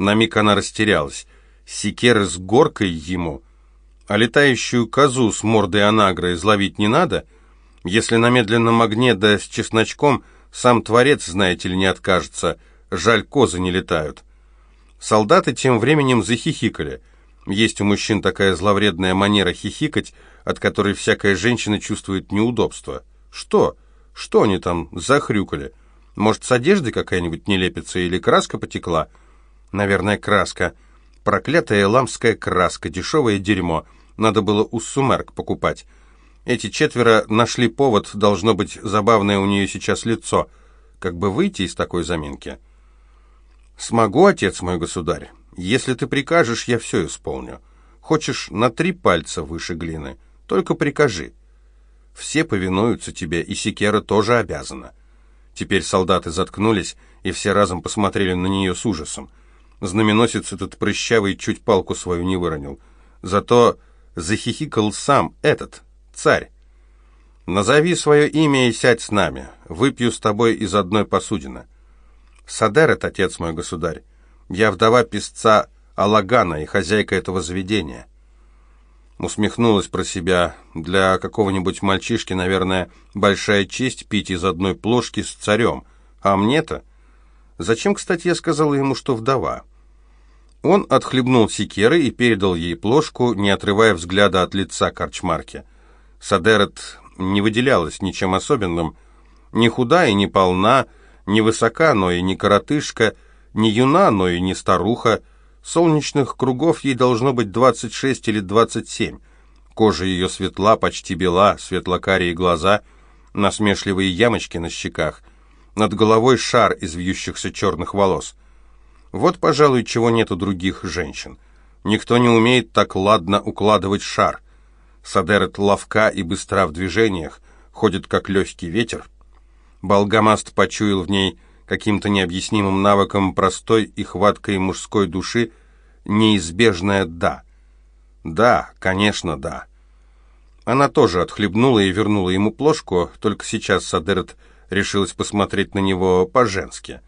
На миг она растерялась. Секеры с горкой ему. А летающую козу с мордой анагры изловить не надо? Если на медленном огне да с чесночком, сам Творец, знаете ли, не откажется. Жаль, козы не летают. Солдаты тем временем захихикали. Есть у мужчин такая зловредная манера хихикать, от которой всякая женщина чувствует неудобство. Что? Что они там захрюкали? Может, с одеждой какая-нибудь не лепится или краска потекла? Наверное, краска. Проклятая ламская краска, дешевое дерьмо. Надо было у Сумерк покупать. Эти четверо нашли повод, должно быть, забавное у нее сейчас лицо. Как бы выйти из такой заминки? «Смогу, отец мой государь. Если ты прикажешь, я все исполню. Хочешь на три пальца выше глины, только прикажи. Все повинуются тебе, и Секера тоже обязана». Теперь солдаты заткнулись, и все разом посмотрели на нее с ужасом. Знаменосец этот прыщавый чуть палку свою не выронил. Зато захихикал сам этот, царь. «Назови свое имя и сядь с нами. Выпью с тобой из одной посудины». «Садерет, отец мой государь. Я вдова песца Алагана и хозяйка этого заведения». Усмехнулась про себя. Для какого-нибудь мальчишки, наверное, большая честь пить из одной плошки с царем. А мне-то? Зачем, кстати, я сказала ему, что вдова? Он отхлебнул секеры и передал ей плошку, не отрывая взгляда от лица корчмарки. Садерет не выделялась ничем особенным. Не худая, не полна, не высока, но и не коротышка, не юна, но и не старуха. Солнечных кругов ей должно быть 26 или 27. Кожа ее светла, почти бела, светлокарие глаза, насмешливые ямочки на щеках. Над головой шар из вьющихся черных волос. Вот, пожалуй, чего нет у других женщин. Никто не умеет так ладно укладывать шар. Садерет ловка и быстра в движениях, ходит как легкий ветер. Болгамаст почуял в ней каким-то необъяснимым навыком простой и хваткой мужской души неизбежное «да». Да, конечно, да. Она тоже отхлебнула и вернула ему плошку, только сейчас Садерет решилась посмотреть на него по-женски.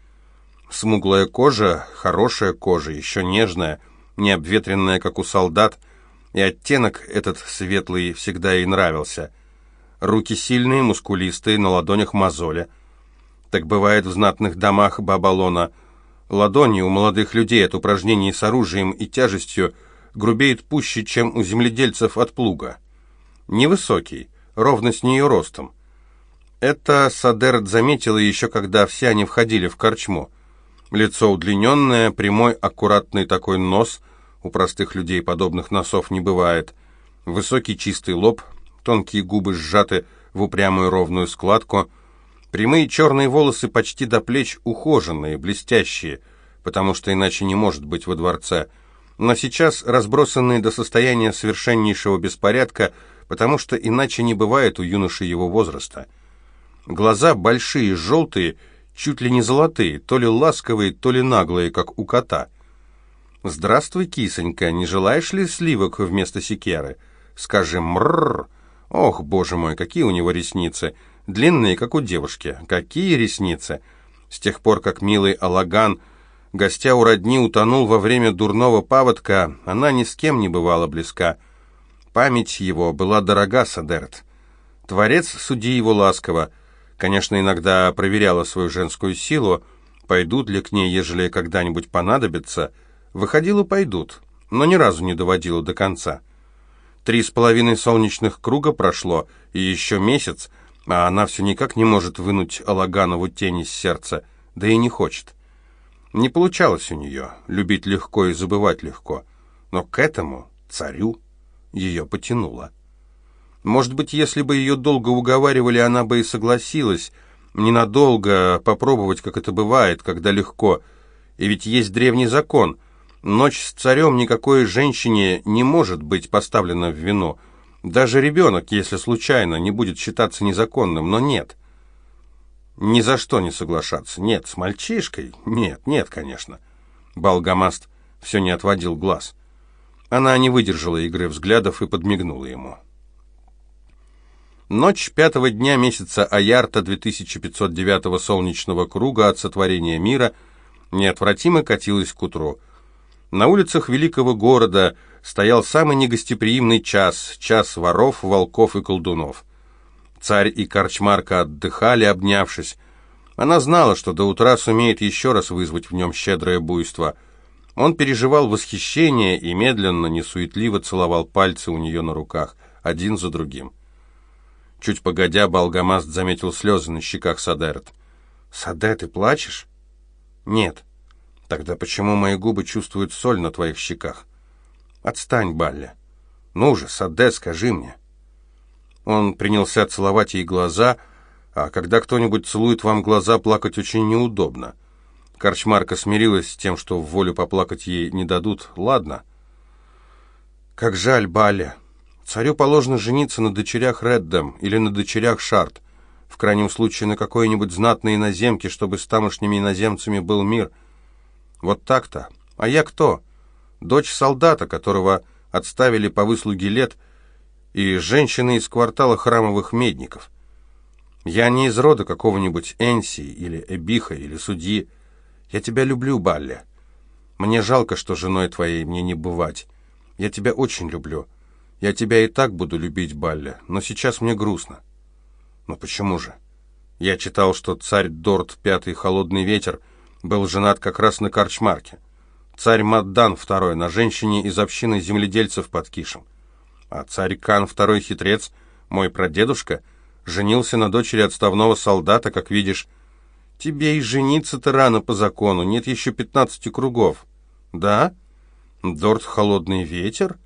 Смуглая кожа, хорошая кожа, еще нежная, не обветренная, как у солдат, и оттенок этот светлый всегда ей нравился. Руки сильные, мускулистые, на ладонях мозоли. Так бывает в знатных домах Бабалона. Ладони у молодых людей от упражнений с оружием и тяжестью грубеют пуще, чем у земледельцев от плуга. Невысокий, ровно с нее ростом. Это Садерт заметила еще, когда все они входили в корчму. Лицо удлиненное, прямой, аккуратный такой нос. У простых людей подобных носов не бывает. Высокий чистый лоб, тонкие губы сжаты в упрямую ровную складку. Прямые черные волосы почти до плеч ухоженные, блестящие, потому что иначе не может быть во дворце. Но сейчас разбросанные до состояния совершеннейшего беспорядка, потому что иначе не бывает у юноши его возраста. Глаза большие, желтые, чуть ли не золотые, то ли ласковые, то ли наглые, как у кота. «Здравствуй, кисонька, не желаешь ли сливок вместо секеры? Скажи «мрррр». Ох, боже мой, какие у него ресницы! Длинные, как у девушки. Какие ресницы! С тех пор, как милый Алаган, гостя у родни, утонул во время дурного паводка, она ни с кем не бывала близка. Память его была дорога, Садерт. Творец, суди его ласково, — Конечно, иногда проверяла свою женскую силу, пойдут ли к ней, ежели когда-нибудь понадобится. Выходила, пойдут, но ни разу не доводила до конца. Три с половиной солнечных круга прошло, и еще месяц, а она все никак не может вынуть Алаганову тень из сердца, да и не хочет. Не получалось у нее любить легко и забывать легко, но к этому, царю, ее потянуло. Может быть, если бы ее долго уговаривали, она бы и согласилась. Ненадолго попробовать, как это бывает, когда легко. И ведь есть древний закон. Ночь с царем никакой женщине не может быть поставлена в вину. Даже ребенок, если случайно, не будет считаться незаконным, но нет. Ни за что не соглашаться. Нет, с мальчишкой? Нет, нет, конечно. Балгамаст все не отводил глаз. Она не выдержала игры взглядов и подмигнула ему. Ночь пятого дня месяца Аярта 2509 солнечного круга от сотворения мира неотвратимо катилась к утру. На улицах великого города стоял самый негостеприимный час, час воров, волков и колдунов. Царь и корчмарка отдыхали, обнявшись. Она знала, что до утра сумеет еще раз вызвать в нем щедрое буйство. Он переживал восхищение и медленно, несуетливо целовал пальцы у нее на руках, один за другим. Чуть погодя, Балгамаст заметил слезы на щеках Садерет. «Саде, ты плачешь?» «Нет». Тогда почему мои губы чувствуют соль на твоих щеках? Отстань, Балля. Ну же, Саде, скажи мне. Он принялся целовать ей глаза, а когда кто-нибудь целует вам глаза, плакать очень неудобно. Корчмарка смирилась с тем, что в волю поплакать ей не дадут. Ладно. Как жаль, Баля. Царю положено жениться на дочерях Реддем или на дочерях Шарт. В крайнем случае на какой-нибудь знатной иноземке, чтобы с тамошними иноземцами был мир — вот так-то. А я кто? Дочь солдата, которого отставили по выслуге лет, и женщина из квартала храмовых медников. Я не из рода какого-нибудь Энси или Эбиха или судьи. Я тебя люблю, Балли. Мне жалко, что женой твоей мне не бывать. Я тебя очень люблю. Я тебя и так буду любить, Балли, но сейчас мне грустно. Но почему же? Я читал, что царь Дорт, пятый холодный ветер — был женат как раз на корчмарке. Царь Маддан II на женщине из общины земледельцев под Кишем. А царь Кан II хитрец, мой прадедушка, женился на дочери отставного солдата, как видишь. Тебе и жениться-то рано по закону, нет еще пятнадцати кругов. Да? Дорт холодный ветер?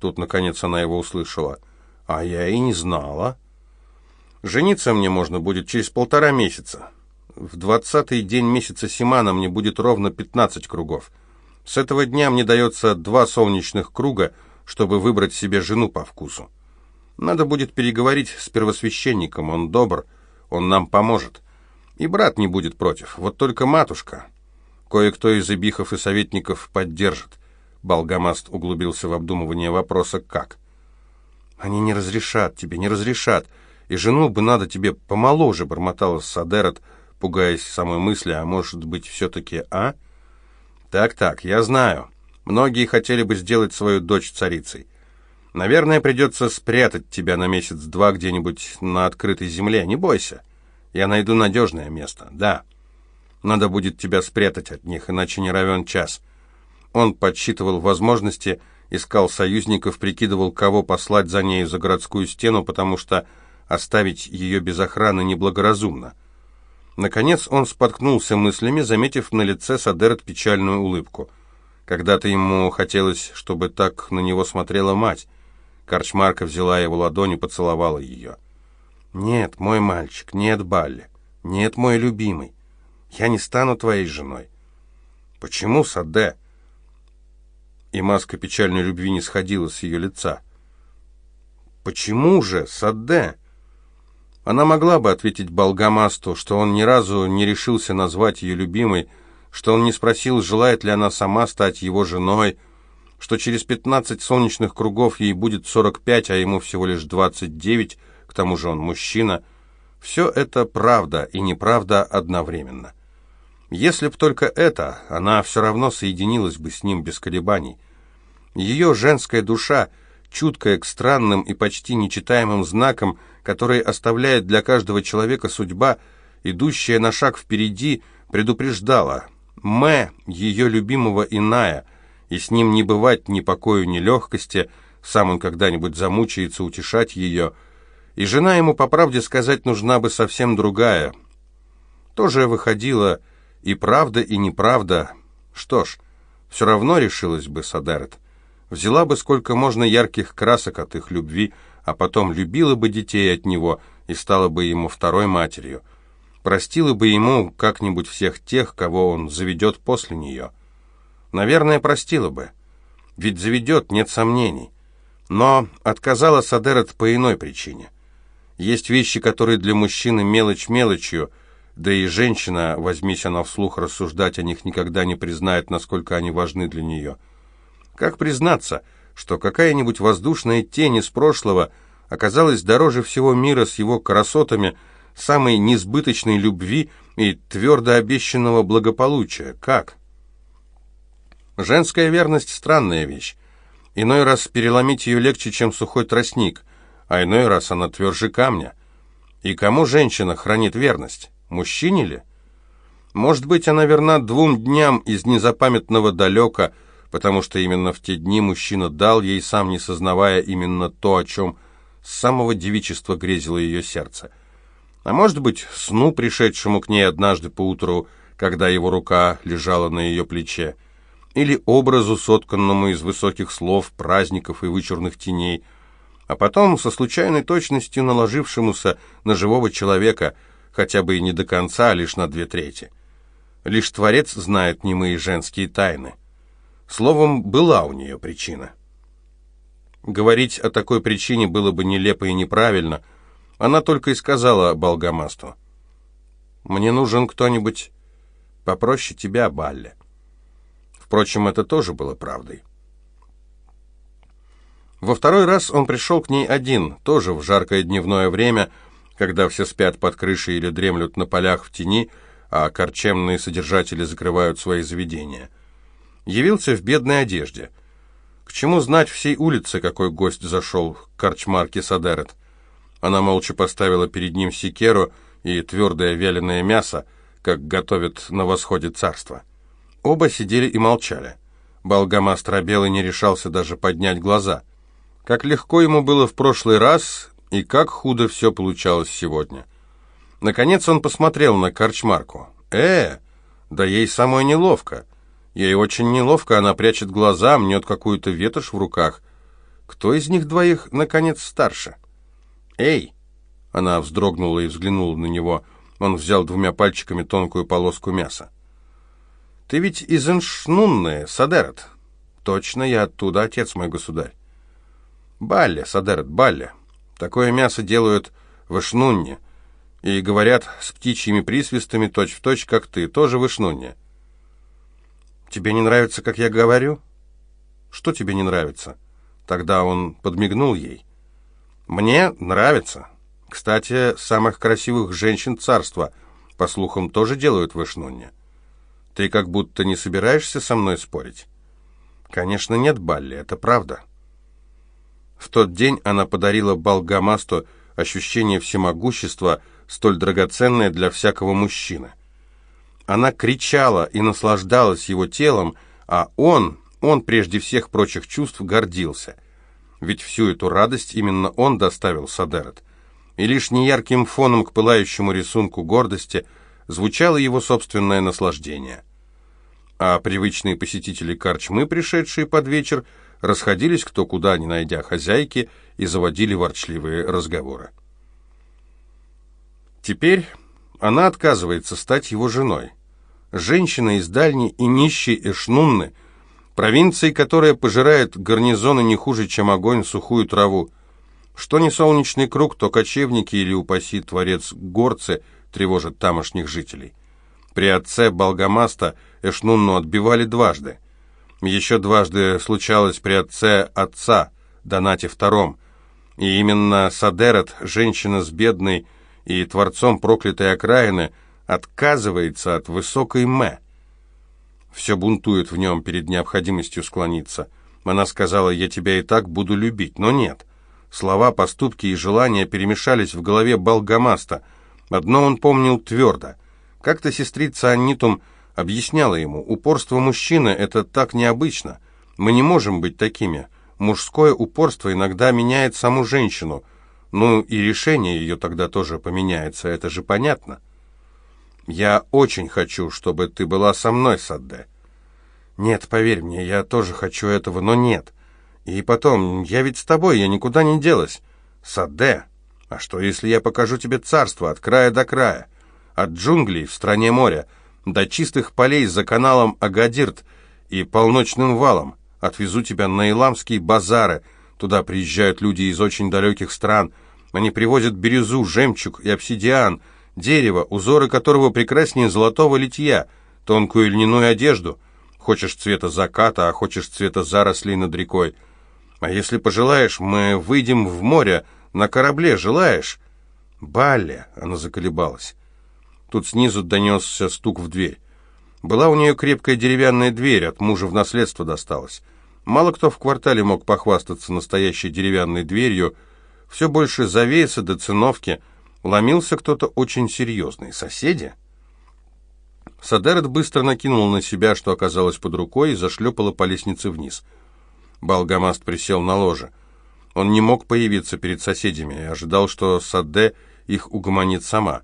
Тут, наконец, она его услышала. А я и не знала. Жениться мне можно будет через полтора месяца. В двадцатый день месяца Симана мне будет ровно 15 кругов. С этого дня мне дается два солнечных круга, чтобы выбрать себе жену по вкусу. Надо будет переговорить с первосвященником, он добр, он нам поможет. И брат не будет против, вот только матушка. Кое-кто из эбихов и советников поддержит. Балгамаст углубился в обдумывание вопроса «как?». «Они не разрешат тебе, не разрешат, и жену бы надо тебе помоложе», — бормотала Садерат, — пугаясь самой мысли, а может быть все-таки А? Так-так, я знаю. Многие хотели бы сделать свою дочь царицей. Наверное, придется спрятать тебя на месяц-два где-нибудь на открытой земле. Не бойся. Я найду надежное место, да. Надо будет тебя спрятать от них, иначе не равен час. Он подсчитывал возможности, искал союзников, прикидывал, кого послать за нею за городскую стену, потому что оставить ее без охраны неблагоразумно. Наконец он споткнулся мыслями, заметив на лице Садерет печальную улыбку. Когда-то ему хотелось, чтобы так на него смотрела мать. Корчмарка взяла его ладонь и поцеловала ее. «Нет, мой мальчик, нет, Балли, нет, мой любимый. Я не стану твоей женой». «Почему, Саде?» И маска печальной любви не сходила с ее лица. «Почему же, Саде?» Она могла бы ответить Балгамасту, что он ни разу не решился назвать ее любимой, что он не спросил, желает ли она сама стать его женой, что через пятнадцать солнечных кругов ей будет сорок пять, а ему всего лишь двадцать девять, к тому же он мужчина. Все это правда и неправда одновременно. Если б только это, она все равно соединилась бы с ним без колебаний. Ее женская душа, чуткая к странным и почти нечитаемым знакам, которые оставляет для каждого человека судьба, идущая на шаг впереди, предупреждала. Мэ, ее любимого иная, и с ним не бывать ни покою, ни легкости, сам он когда-нибудь замучается утешать ее, и жена ему, по правде сказать, нужна бы совсем другая. Тоже выходила и правда, и неправда. Что ж, все равно решилась бы Садарет. Взяла бы сколько можно ярких красок от их любви, а потом любила бы детей от него и стала бы ему второй матерью. Простила бы ему как-нибудь всех тех, кого он заведет после нее. Наверное, простила бы. Ведь заведет, нет сомнений. Но отказала Садерет по иной причине. Есть вещи, которые для мужчины мелочь мелочью, да и женщина, возьмись она вслух рассуждать о них, никогда не признает, насколько они важны для нее. Как признаться – что какая-нибудь воздушная тень из прошлого оказалась дороже всего мира с его красотами, самой несбыточной любви и твердо обещанного благополучия. Как? Женская верность — странная вещь. Иной раз переломить ее легче, чем сухой тростник, а иной раз она тверже камня. И кому женщина хранит верность? Мужчине ли? Может быть, она верна двум дням из незапамятного далека, потому что именно в те дни мужчина дал ей, сам не сознавая именно то, о чем с самого девичества грезило ее сердце. А может быть, сну, пришедшему к ней однажды поутру, когда его рука лежала на ее плече, или образу, сотканному из высоких слов, праздников и вычурных теней, а потом со случайной точностью наложившемуся на живого человека, хотя бы и не до конца, а лишь на две трети. Лишь Творец знает немые женские тайны. Словом, была у нее причина. Говорить о такой причине было бы нелепо и неправильно. Она только и сказала Болгамасту. «Мне нужен кто-нибудь попроще тебя, Балле». Впрочем, это тоже было правдой. Во второй раз он пришел к ней один, тоже в жаркое дневное время, когда все спят под крышей или дремлют на полях в тени, а корчемные содержатели закрывают свои заведения. Явился в бедной одежде. К чему знать всей улице, какой гость зашел к корчмарке Садерет? Она молча поставила перед ним секеру и твердое вяленое мясо, как готовят на восходе царства. Оба сидели и молчали. Болгама стробел и не решался даже поднять глаза. Как легко ему было в прошлый раз, и как худо все получалось сегодня. Наконец он посмотрел на корчмарку. «Э, да ей самой неловко. Ей очень неловко, она прячет глаза, мнет какую-то ветошь в руках. Кто из них двоих, наконец, старше?» «Эй!» Она вздрогнула и взглянула на него. Он взял двумя пальчиками тонкую полоску мяса. «Ты ведь из Эншнунны, Садерет?» «Точно, я оттуда, отец мой государь». «Балле, Садерет, балле. Такое мясо делают в Эшнунне. И говорят с птичьими присвистами точь-в-точь, точь, как ты, тоже в Эшнунне». «Тебе не нравится, как я говорю?» «Что тебе не нравится?» Тогда он подмигнул ей. «Мне нравится. Кстати, самых красивых женщин царства, по слухам, тоже делают в Эшнунне». Ты как будто не собираешься со мной спорить? Конечно, нет, Балли, это правда. В тот день она подарила Балгамасту ощущение всемогущества, столь драгоценное для всякого мужчины. Она кричала и наслаждалась его телом, а он, он прежде всех прочих чувств гордился. Ведь всю эту радость именно он доставил Садерет. И лишь неярким фоном к пылающему рисунку гордости – звучало его собственное наслаждение. А привычные посетители корчмы, пришедшие под вечер, расходились кто куда, не найдя хозяйки, и заводили ворчливые разговоры. Теперь она отказывается стать его женой. Женщина из дальней и нищей Эшнунны, провинции, которая пожирает гарнизоны не хуже, чем огонь сухую траву. Что не солнечный круг, то кочевники или, упаси творец, горцы – тревожит тамошних жителей. При отце Болгамаста Эшнунну отбивали дважды. Еще дважды случалось при отце отца, Донате II. И именно Садерет, женщина с бедной и творцом проклятой окраины, отказывается от высокой Мэ. Все бунтует в нем перед необходимостью склониться. Она сказала, я тебя и так буду любить, но нет. Слова, поступки и желания перемешались в голове Болгамаста – Одно он помнил твердо. Как-то сестрица Аннитум объясняла ему, упорство мужчины – это так необычно. Мы не можем быть такими. Мужское упорство иногда меняет саму женщину. Ну и решение ее тогда тоже поменяется, это же понятно. Я очень хочу, чтобы ты была со мной, Садде. Нет, поверь мне, я тоже хочу этого, но нет. И потом, я ведь с тобой, я никуда не делась. Садде, а что, если я покажу тебе царство от края до края? От джунглей в стране моря, до чистых полей за каналом Агадирт и полночным валом. Отвезу тебя на Иламские базары. Туда приезжают люди из очень далеких стран. Они привозят бирюзу, жемчуг и обсидиан, дерево, узоры которого прекраснее золотого литья, тонкую льняную одежду. Хочешь цвета заката, а хочешь цвета зарослей над рекой. А если пожелаешь, мы выйдем в море, на корабле желаешь?» «Балли!» — она заколебалась. Тут снизу донесся стук в дверь. Была у нее крепкая деревянная дверь, от мужа в наследство досталась. Мало кто в квартале мог похвастаться настоящей деревянной дверью. Все больше завеса до циновки. Ломился кто-то очень серьезный. Соседи? Садерет быстро накинул на себя, что оказалось под рукой, и зашлепала по лестнице вниз. Балгамаст присел на ложе. Он не мог появиться перед соседями и ожидал, что Саде их угомонит сама.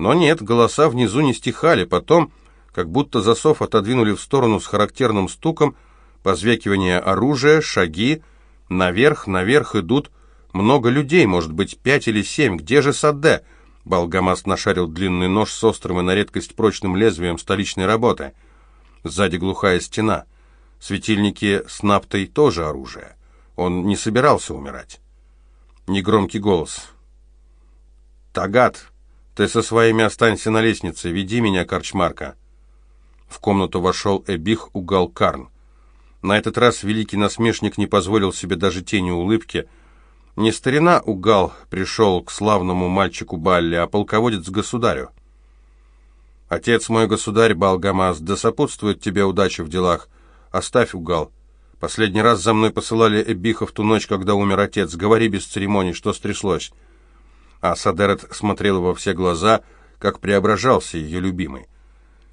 Но нет, голоса внизу не стихали, потом, как будто засов отодвинули в сторону с характерным стуком, позвякивание оружия, шаги, наверх, наверх идут много людей, может быть, пять или семь. Где же Саде? Балгамаст нашарил длинный нож с острым и на редкость прочным лезвием столичной работы. Сзади глухая стена. Светильники с наптой тоже оружие. Он не собирался умирать. Негромкий голос. «Тагат, ты со своими останься на лестнице, веди меня, корчмарка». В комнату вошел Эбих Угалкарн. На этот раз великий насмешник не позволил себе даже тени улыбки — не старина Угал пришел к славному мальчику Балли, а полководец государю. Отец мой государь, Балгамаз, да сопутствует тебе удача в делах. Оставь Угал. Последний раз за мной посылали Эбиха в ту ночь, когда умер отец. Говори без церемоний, что стряслось. А Садерет смотрел во все глаза, как преображался ее любимый.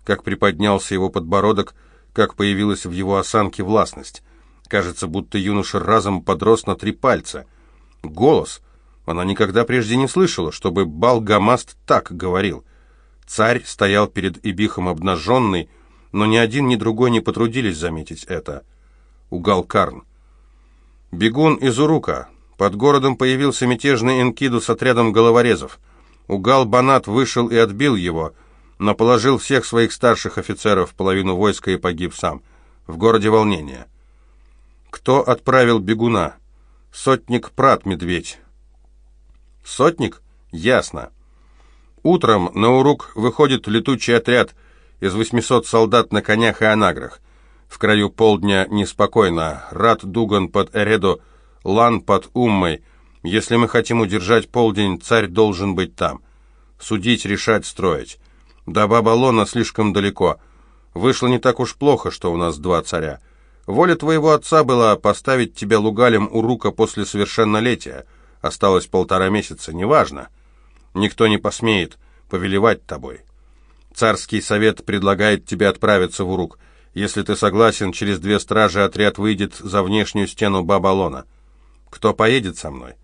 Как приподнялся его подбородок, как появилась в его осанке властность. Кажется, будто юноша разом подрос на три пальца — Голос. Она никогда прежде не слышала, чтобы Балгамаст так говорил. Царь стоял перед Ибихом обнаженный, но ни один, ни другой не потрудились заметить это. Угал Карн. Бегун из Урука. Под городом появился мятежный Энкиду с отрядом головорезов. Угал Банат вышел и отбил его, но положил всех своих старших офицеров, половину войска и погиб сам. В городе волнение. Кто отправил бегуна? Сотник Прат Медведь. Сотник? Ясно. Утром на Урук выходит летучий отряд из 800 солдат на конях и анаграх. В краю полдня неспокойно. Рад Дуган под Эредо, Лан под Уммой. Если мы хотим удержать полдень, царь должен быть там. Судить, решать, строить. До Бабалона слишком далеко. Вышло не так уж плохо, что у нас два царя. Воля твоего отца была поставить тебя лугалем у рука после совершеннолетия. Осталось полтора месяца, неважно. Никто не посмеет повелевать тобой. Царский совет предлагает тебе отправиться в Урук. Если ты согласен, через две стражи отряд выйдет за внешнюю стену Бабалона. Кто поедет со мной?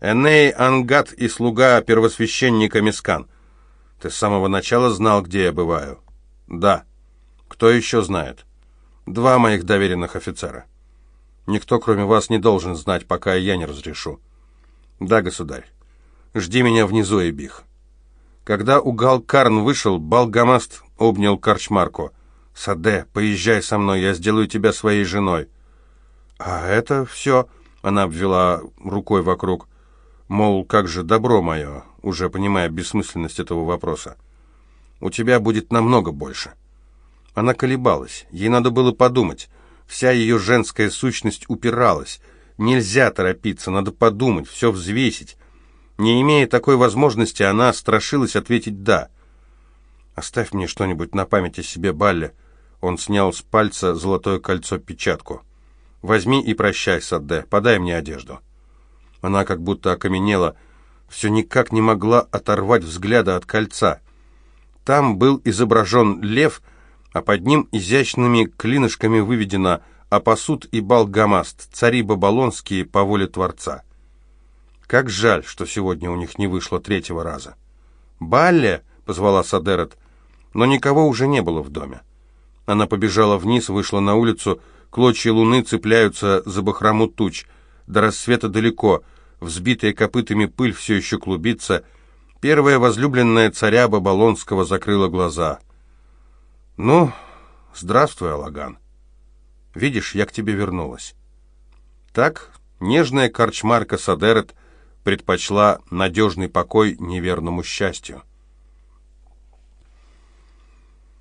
Эней Ангат и слуга первосвященника Мискан. Ты с самого начала знал, где я бываю? Да. Кто еще знает? Два моих доверенных офицера. Никто, кроме вас, не должен знать, пока я не разрешу. Да, государь. Жди меня внизу, Эбих. Когда Угал Карн вышел, Балгамаст обнял Карчмарку. «Саде, поезжай со мной, я сделаю тебя своей женой». «А это все...» — она обвела рукой вокруг. Мол, как же добро мое, уже понимая бессмысленность этого вопроса. «У тебя будет намного больше». Она колебалась, ей надо было подумать. Вся ее женская сущность упиралась. Нельзя торопиться, надо подумать, все взвесить. Не имея такой возможности, она страшилась ответить «да». «Оставь мне что-нибудь на память о себе, Балле». Он снял с пальца золотое кольцо-печатку. «Возьми и прощай, Садде, подай мне одежду». Она как будто окаменела, все никак не могла оторвать взгляда от кольца. Там был изображен лев — а под ним изящными клинышками выведено «Апасуд и Балгамаст, цари Бабалонские по воле Творца». Как жаль, что сегодня у них не вышло третьего раза. «Балле!» — позвала Садерет, но никого уже не было в доме. Она побежала вниз, вышла на улицу, клочья луны цепляются за бахрому туч. До рассвета далеко, взбитая копытами пыль все еще клубится. Первая возлюбленная царя Бабалонского закрыла глаза — «Ну, здравствуй, Алаган. Видишь, я к тебе вернулась». Так нежная корчмарка Садерет предпочла надежный покой неверному счастью.